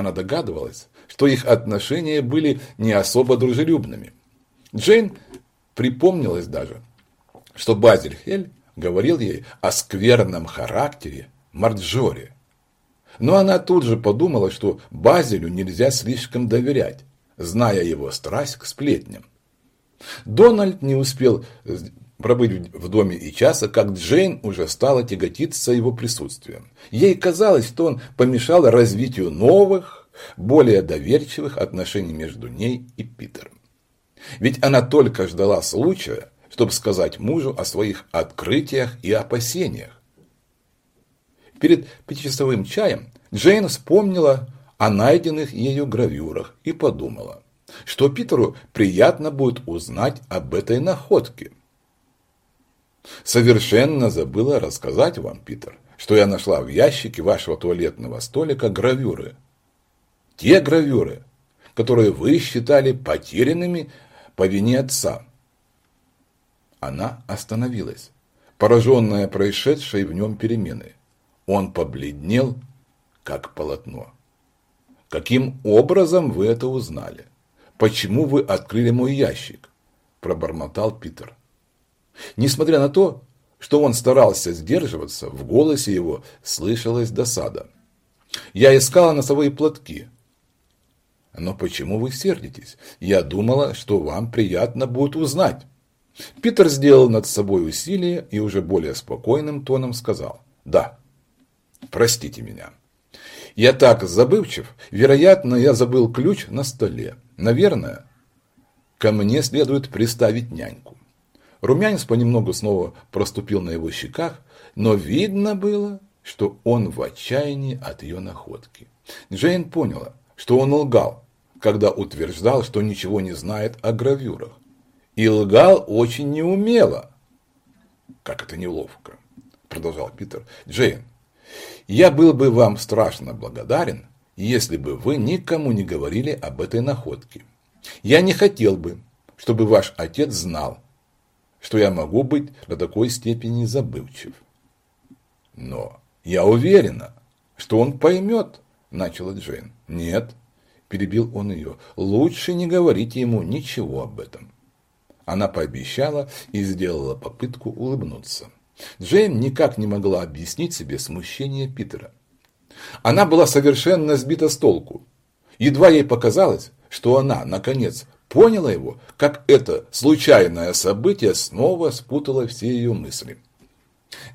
Она догадывалась, что их отношения были не особо дружелюбными. Джейн припомнилась даже, что Базиль Хель говорил ей о скверном характере Марджори. Но она тут же подумала, что Базилю нельзя слишком доверять, зная его страсть к сплетням. Дональд не успел пробыть в доме и часа, как Джейн уже стала тяготиться его присутствием. Ей казалось, что он помешал развитию новых, более доверчивых отношений между ней и Питером. Ведь она только ждала случая, чтобы сказать мужу о своих открытиях и опасениях. Перед пятичасовым чаем Джейн вспомнила о найденных ею гравюрах и подумала, что Питеру приятно будет узнать об этой находке. Совершенно забыла рассказать вам, Питер, что я нашла в ящике вашего туалетного столика гравюры. Те гравюры, которые вы считали потерянными по вине отца. Она остановилась, пораженная происшедшей в нем переменой. Он побледнел, как полотно. «Каким образом вы это узнали? Почему вы открыли мой ящик?» – пробормотал Питер. Несмотря на то, что он старался сдерживаться, в голосе его слышалась досада. «Я искала носовые платки». «Но почему вы сердитесь? Я думала, что вам приятно будет узнать». Питер сделал над собой усилие и уже более спокойным тоном сказал «Да, простите меня». Я так забывчив, вероятно, я забыл ключ на столе. Наверное, ко мне следует приставить няньку. Румянец понемногу снова проступил на его щеках, но видно было, что он в отчаянии от ее находки. Джейн поняла, что он лгал, когда утверждал, что ничего не знает о гравюрах. И лгал очень неумело. «Как это неловко», – продолжал Питер. «Джейн, я был бы вам страшно благодарен, если бы вы никому не говорили об этой находке. Я не хотел бы, чтобы ваш отец знал, что я могу быть до такой степени забывчив. Но я уверена, что он поймет, начала Джейн. Нет, перебил он ее, лучше не говорите ему ничего об этом. Она пообещала и сделала попытку улыбнуться. Джейн никак не могла объяснить себе смущение Питера. Она была совершенно сбита с толку. Едва ей показалось, что она, наконец, поняла его, как это случайное событие снова спутало все ее мысли.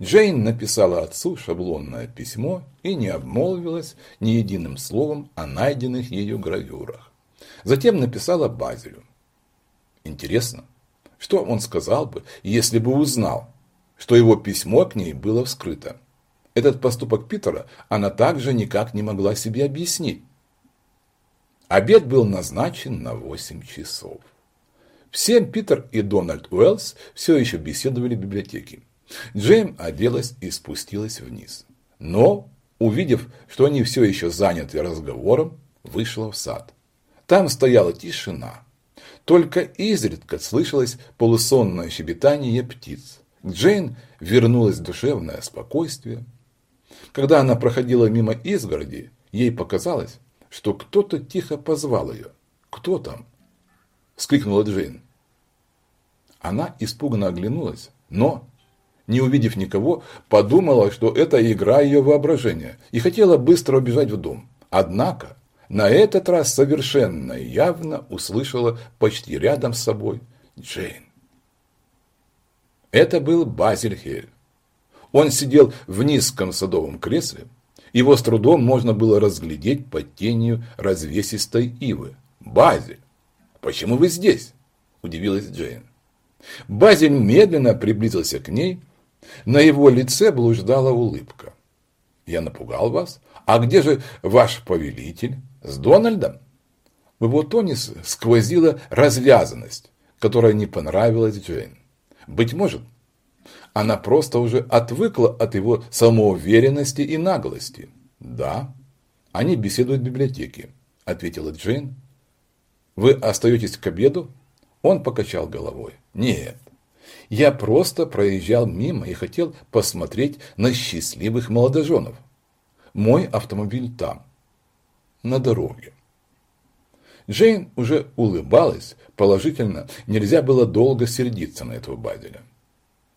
Джейн написала отцу шаблонное письмо и не обмолвилась ни единым словом о найденных ее гравюрах. Затем написала Базилю. Интересно, что он сказал бы, если бы узнал, что его письмо к ней было вскрыто. Этот поступок Питера она также никак не могла себе объяснить. Обед был назначен на 8 часов. В 7 Питер и Дональд Уэллс все еще беседовали в библиотеке. Джейм оделась и спустилась вниз. Но, увидев, что они все еще заняты разговором, вышла в сад. Там стояла тишина. Только изредка слышалось полусонное щебетание птиц. Джейн вернулось душевное спокойствие. Когда она проходила мимо изгороди, ей показалось, что кто-то тихо позвал ее. «Кто там?» – вскрикнула Джейн. Она испуганно оглянулась, но, не увидев никого, подумала, что это игра ее воображения, и хотела быстро убежать в дом. Однако, на этот раз совершенно явно услышала почти рядом с собой Джейн. Это был Базиль Хель. Он сидел в низком садовом кресле, его с трудом можно было разглядеть под тенью развесистой ивы. «Базиль, почему вы здесь?» – удивилась Джейн. Базиль медленно приблизился к ней. На его лице блуждала улыбка. «Я напугал вас? А где же ваш повелитель? С Дональдом?» В его тоне сквозила развязанность, которая не понравилась Джейн. Быть может, она просто уже отвыкла от его самоуверенности и наглости. «Да, они беседуют в библиотеке», – ответила Джейн. «Вы остаетесь к обеду?» Он покачал головой. «Нет, я просто проезжал мимо и хотел посмотреть на счастливых молодоженов. Мой автомобиль там». на дороге. Джейн уже улыбалась, положительно, нельзя было долго сердиться на этого Базеля.